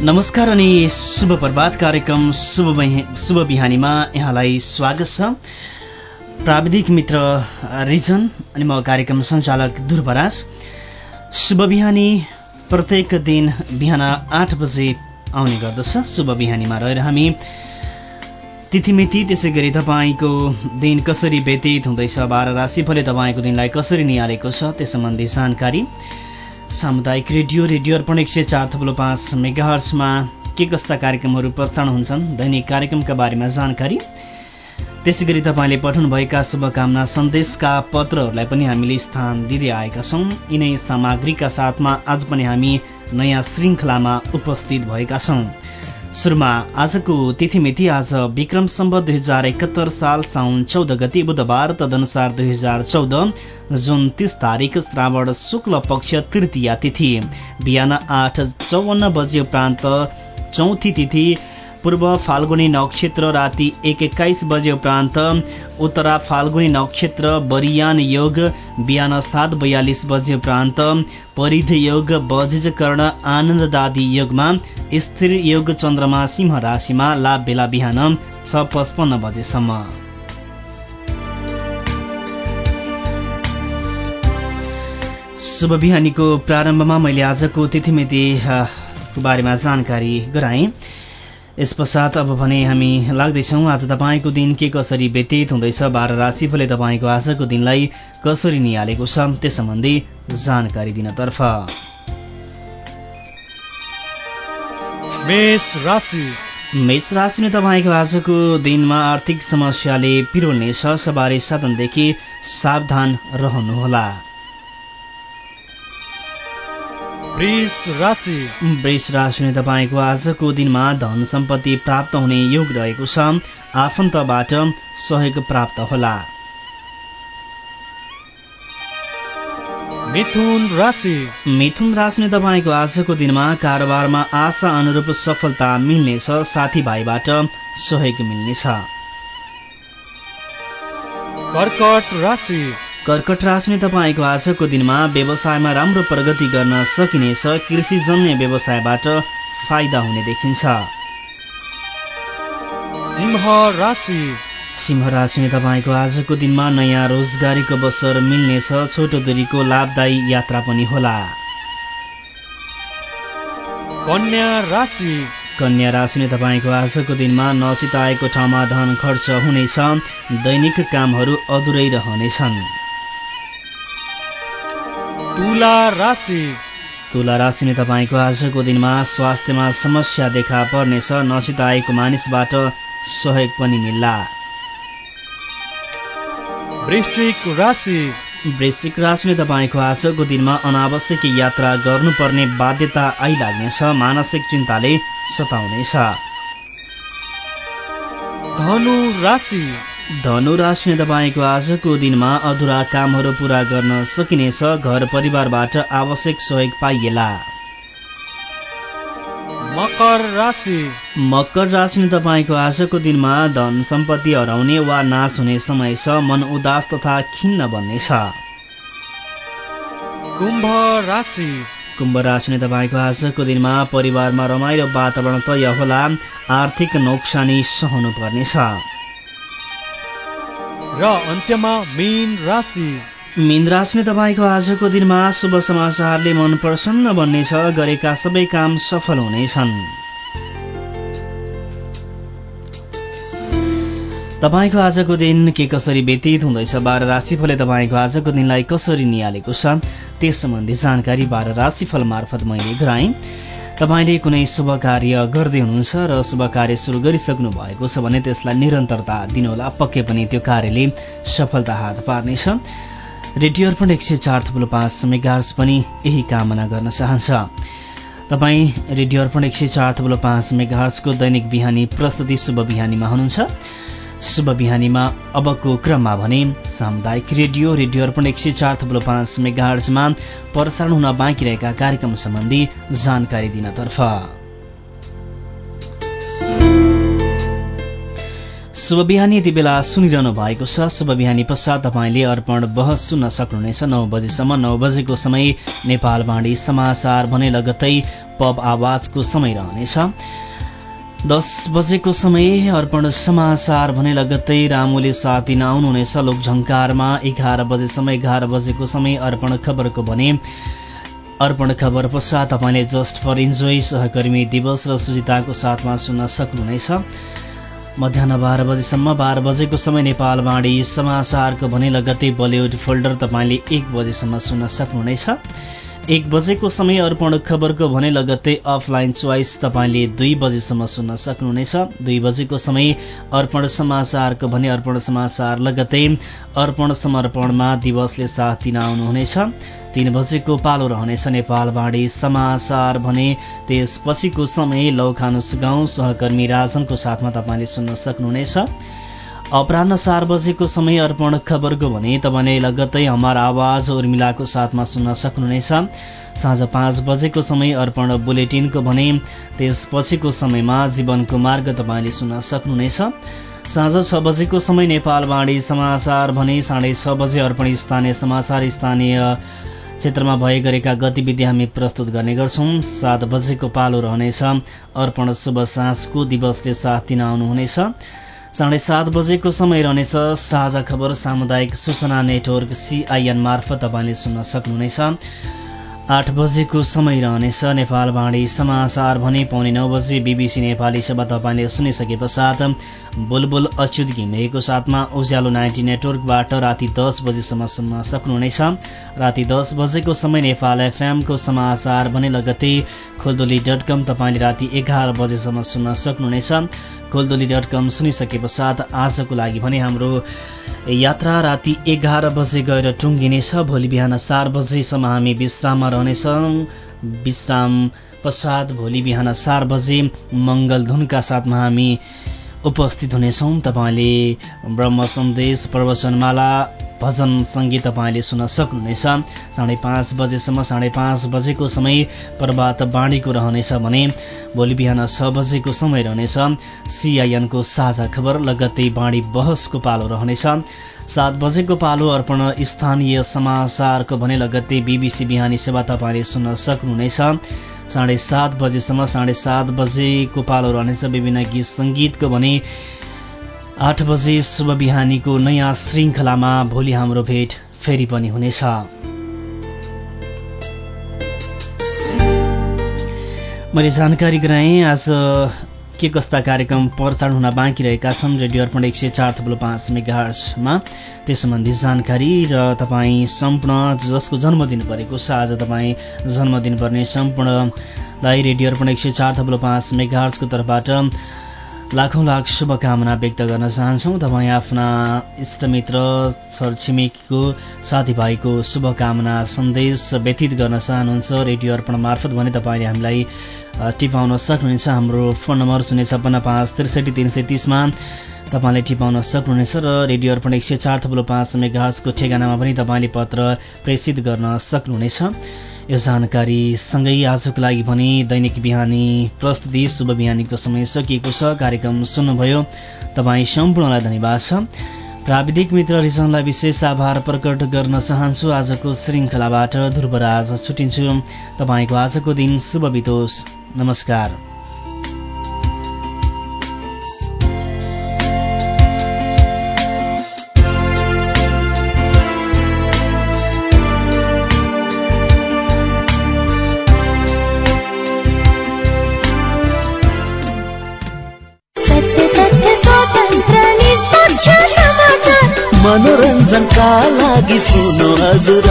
नमस्कार अनि शुभ प्रभात कार्यक्रम शुभ शुभ बिहानीमा यहाँलाई स्वागत छ। प्राविधिक मित्र रिजन अनि म कार्यक्रम सञ्चालक ध्रुवराज शुभ बिहानी प्रत्येक दिन बिहान आठ बजे आउने गर्दछ। शुभ बिहानीमा रहेर हामी तिथिमिति त्यसै गरी तपाईँको दिन कसरी व्यतीत हुँदैछ बाह्र राशिफलले तपाईँको दिनलाई कसरी निहालेको छ त्यस सम्बन्धी जानकारी सामुदायिक रेडियो रेडियो अर्पण एक सय चार थप्लो पाँच मेगाहर्समा के कस्ता कार्यक्रमहरू प्रसारण हुन्छन् दैनिक कार्यक्रमका बारेमा जानकारी। त्यसै गरी तपाईँले पठाउनुभएका शुभकामना सन्देशका पत्रहरूलाई पनि हामीले स्थान दिँदै आएका छौँ। यिनै सामग्रीका साथमा आज पनि हामी नयाँ श्रृङ्खलामा उपस्थित भएका छौँ। सुरुमा आजको तिथिमिति आज विक्रम सम्बत दुई हजार एकहत्तर साल साउन चौध गति बुधबार तदनुसार दुई हजार चौध जुन तीस तारिक श्रावण शुक्ल पक्ष तृतीय तिथि। बिहान आठ चौवन्न बजे उपरान्त चौथी तिथि पूर्व फाल्गुनी नक्षत्र राति एक एक्काइस बजे उपरान्त उत्तरा फाल्गुनी नक्षत्र बरियान योग बिहान सात बयालिस बजे उपरान्त परिध योग बजिजकर्ण आनन्ददादी योगमा स्थिर योग चन्द्रमा सिंह राशिमा लाभ बेला बिहान छ पचपन्न बजेसम्म। शुभ बिहानीको प्रारम्भमा मैले आजको तिथिमिति बारेमा जानकारी गराएँ। यस पश्चात अब भने हामी लाग्दैछौँ आज तपाईँको दिन के कसरी व्यतीत हुँदैछ? बाह्र राशिफलले तपाईँको आजको दिनलाई कसरी निहालेको छ? त्यस सम्बन्धी जानकारी दिनतर्फ। मेष राशि। मेष राशिले तपाईँको आजको दिनमा आर्थिक समस्याले पिरोल्नेछ। सवारी साधनदेखि सावधान रहनुहोला। वृष राशि। वृष राशिले तपाईँको आजको दिनमा धन सम्पत्ति प्राप्त हुने योग रहेको छ। आफन्तबाट सहयोग प्राप्त होला। मिथुन राशि। मिथुन राशिले तपाईँको आजको दिनमा कारोबारमा आशा अनुरूप सफलता मिल्नेछ साथीभाइबाट सहयोग मिल्नेछ। कर्कट राशि। कर्कट राशिले तपाईँको आजको दिनमा व्यवसायमा राम्रो प्रगति गर्न सकिनेछ। कृषिजन्य व्यवसायबाट फाइदा हुने देखिन्छ। सिंह राशि। सिंह राशिले तपाईँको आजको दिनमा नयाँ रोजगारीको अवसर मिल्नेछ। छोटो दूरीको लाभदायी यात्रा पनि होला। कन्या राशि। कन्या राशिले तपाईँको आजको दिनमा नचिताएको ठाउँमा धन खर्च हुनेछ। दैनिक कामहरू अधुरै रहनेछन्। तुला राशि। तुला राशिले तपाईँको आजको दिनमा स्वास्थ्यमा समस्या देखा पर्नेछ नसित आएको मानिसबाट सहयोग पनि मिल्ला। वृश्चिक राशि। वृश्चिक राशिले तपाईँको आजको दिनमा अनावश्यक यात्रा गर्नुपर्ने बाध्यता आइलाग्नेछ मानसिक चिन्ताले सताउनेछ। धनु राशि। धनु राशि तपाईँको आजको दिनमा अधुरा कामहरू पूरा गर्न सकिनेछ घर परिवारबाट आवश्यक सहयोग पाइएला। मकर राशि। मकर राशि तपाईँको आजको दिनमा धन सम्पत्ति हराउने वा नाश हुने समय छ मन उदास तथा खिन्न बन्नेछ कुम्भ राशि। कुम्भ राशि तपाईँको आजको दिनमा परिवारमा रमाइलो वातावरण तय होला आर्थिक नोक्सानी सहनु पर्नेछ। र अन्त्यमा मीन राशि। मीन राशिले तपाईँको आजको दिनमा शुभ समाचारले मन प्रसन्न बन्नेछ गरेका सबै काम सफल हुनेछन्। तपाईँको आजको दिन के कसरी व्यतीत हुँदैछ? बाह्र राशिफलले तपाईँको आजको दिनलाई कसरी निहालेको छ? त्यस सम्बन्धी जानकारी बाह्र राशिफल मार्फत मैले गराएँ। तपाईँले कुनै शुभ कार्य गर्दै हुनुहुन्छ र शुभ कार्य सुरु गरिसक्नु भएको छ भने त्यसलाई निरन्तरता दिनुहोला पक्कै पनि त्यो कार्यले सफलता हात पार्नेछ। रेडियो अर्पण एक सय चार थुप्रो पाँच मेगार्स पनि यही कामना गर्न चाहन्छ। तपाईँ रेडियो अर्पण एक सय चार थुप्रो पाँच मेगार्सको दैनिक बिहानी प्रस्तुति शुभ बिहानीमा हुनुहुन्छ। शुभ बिहानीमा अबको क्रममा भने सामुदायिक रेडियो रेडियो अर्पण एक सय चार थप्लो पाँच मेगाहर्जमा प्रसारण हुन बाँकी रहेका कार्यक्रम सम्बन्धी जानकारी दिनतर्फ। शुभ बिहानी यति बेला सुनिरहनु भएको छ। शुभ बिहानी पश्चात तपाईँले अर्पण बहस सुन्न सक्नुहुनेछ। नौ बजीसम्म नौ बजेको समय नेपाल बाँडी समाचार भने लगत्तै पब आवाजको समय रहनेछ। दस बजेको समय अर्पण समाचार भने लगत्तै रामुले साथ दिन आउनुहुनेछ लोकझङ्कारमा। एघार बजेसम्म एघार बजेको समय अर्पण खबरको भने। अर्पण खबर पश्चात तपाईँले जस्ट फर इन्जोय सहकर्मी दिवस र सुजिताको साथमा सुन्न सक्नुहुनेछ। मध्याह बाह्र बजेसम्म बाह्र बजेको समय नेपाल बाँडी समाचारको भने लगत्तै बलिउड फोल्डर तपाईँले एक बजेसम्म सुन्न सक्नुहुनेछ। एक बजेको समय अर्पण खबरको भने लगत्तै अफलाइन चोइस तपाईँले दुई बजेसम्म सुन्न सक्नुहुनेछ। दुई बजेको समय अर्पण समाचारको भने अर्पण समाचार लगत्तै अर्पण समर्पणमा दिवसले साथ दिन आउनुहुनेछ। तीन बजेको पालो रहनेछ नेपाल बाँडी समाचार भने त्यसपछिको समय लौखानुस गाउँ सहकर्मी राजनको साथमा तपाईँले सुन्न सक्नुहुनेछ। अपरान्न चार बजेको समय अर्पण खबरको भने तपाईँले लगत्तै हमार आवाज उर्मिलाको साथमा सुन्न सक्नुहुनेछ। साँझ पाँच बजेको समय अर्पण बुलेटिनको भने त्यसपछिको समयमा जीवनको मार्ग तपाईँले सुन्न सक्नुहुनेछ। साँझ छ बजेको समय नेपाल बाँडी समाचार भने साढे छ बजे अर्पण स्थानीय समाचार स्थानीय क्षेत्रमा भए गरेका गतिविधि हामी प्रस्तुत गर्ने गर्छौँ। सात बजेको पालो रहनेछ। अर्पण शुभ साँझको दिवसले साथ दिन आउनुहुनेछ। साढे सात बजेको समय रहनेछ। साझा खबर सामुदायिक सूचना नेटवर्क सिआइएन मार्फत तपाईँले सुन्न सक्नुहुनेछ। आठ बजेको समय रहनेछ। नेपाल बाँडी समाचार भने पाउने नौ बजे बिबिसी नेपाली सेवा तपाईँले सुनिसके पश्चात बुलबुल अच्युत घिमिरेको साथमा उज्यालो नाइन्टी नेटवर्कबाट राति दस बजेसम्म सुन्न सक्नुहुनेछ। राति दस बजेको समय नेपाल एफएमको समाचार भने लगत्तै खोलदोली डट कम तपाईँले राति एघार बजेसम्म सुन्न सक्नुहुनेछ। खोलदोली डट कम सुनिसके पश्चात आजको लागि भने हाम्रो यात्रा राति एघार बजे गएर टुङ्गिनेछ। भोलि बिहान चार बजेसम्म हामी विश्राममा रहनेछौँ। विश्राम पश्चात भोलि बिहान चार बजे मङ्गलधुनका साथमा हामी उपस्थित हुनेछौँ। तपाईँले ब्रह्म सन्देश प्रवचनमाला भजन सङ्गीत तपाईँले सुन्न सक्नुहुनेछ। साढे पाँच बजेसम्म साढे पाँच बजेको समय प्रभात बाँडीको रहनेछ भने भोलि बिहान छ बजेको समय रहनेछ। सिआइएनको साझा खबर लगत्तै बाँडी बहसको पालो रहनेछ। सात बजेको पालो अर्पण स्थानीय समाचारको भने लगत्तै बिबिसी बिहानी सेवा तपाईँले सुन्न सक्नुहुनेछ। साढे सात बजेसम्म साढे सात बजेको पालो रहनेछ विभिन्न गीत सङ्गीतको भने आठ बजे शुभ बिहानीको नयाँ श्रृङ्खलामा भोलि हाम्रो भेट फेरि पनि हुनेछ। मैले जानकारी गराएँ आज के कस्ता कार्यक्रम प्रसारण हुन बाँकी रहेका छन्? रेडियो अर्पण एक सय चार थप्लो पाँच मेगार्समा त्यस सम्बन्धी जानकारी र तपाईँ सम्पूर्ण जसको जन्मदिन परेको छ आज तपाईँ जन्मदिन पर्ने सम्पूर्णलाई रेडियो अर्पण एक सय चार थप्लो पाँच मेगार्सको तर्फबाट लाखौँ लाख शुभकामना व्यक्त गर्न चाहन्छौँ। तपाईँ आफ्ना इष्टमित्र छरछिमेकीको साथीभाइको शुभकामना सन्देश व्यतीत गर्न चाहनुहुन्छ। रेडियो अर्पण मार्फत भने तपाईँले हामीलाई टिपाउन सक्नुहुनेछ? हाम्रो फोन नम्बर शून्य छप्पन्न पाँच त्रिसठी तिन सय तिसमा तपाईँले टिपाउन सक्नुहुनेछ र रेडियो अर्पण एक सय चार थप्लो पाँच मेगाजको ठेगानामा पनि तपाईँले पत्र प्रेषित गर्न सक्नुहुनेछ। यो जानकारी सँगै आजको लागि भने दैनिक बिहानी प्रस्तुति शुभ बिहानीको समय सकिएको छ। कार्यक्रम सुन्नुभयो। तपाईँ सम्पूर्णलाई धन्यवाद छ। प्राविधिक मित्र रिजनलाई विशेष आभार प्रकट गर्न चाहन्छु। आजको श्रृङ्खलाबाट ध्रुवराज छुटिन्छु। तपाईँको आजको दिन शुभ बितोस्। नमस्कार। मनोरञ्जनका लागि सुनो हजुर।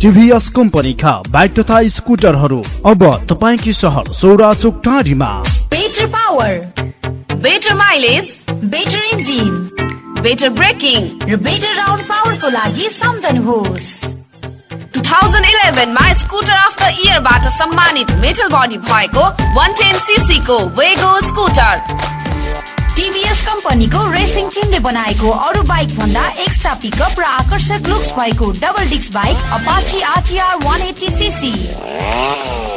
टिभीएस कम्पनीका बाइक तथा स्कुटरहरू अब तपाईँकी सहर सौरा चोक टाढीमा better power better mileage better engine better braking र बेटर राउन्ड पावरको लागि सम्झनुहोस्। 2011 मा स्कुटर अफ द इयरबाट सम्मानित मेटल बडी भएको 110 सीसी को वेगो स्कुटर टिभीएस कम्पनीको रेसिङ टिमले बनाएको अरू बाइक भन्दा एक्स्ट्रा पिकअप र आकर्षक लुक्स भएको double disc bike Apache RTR 180 CC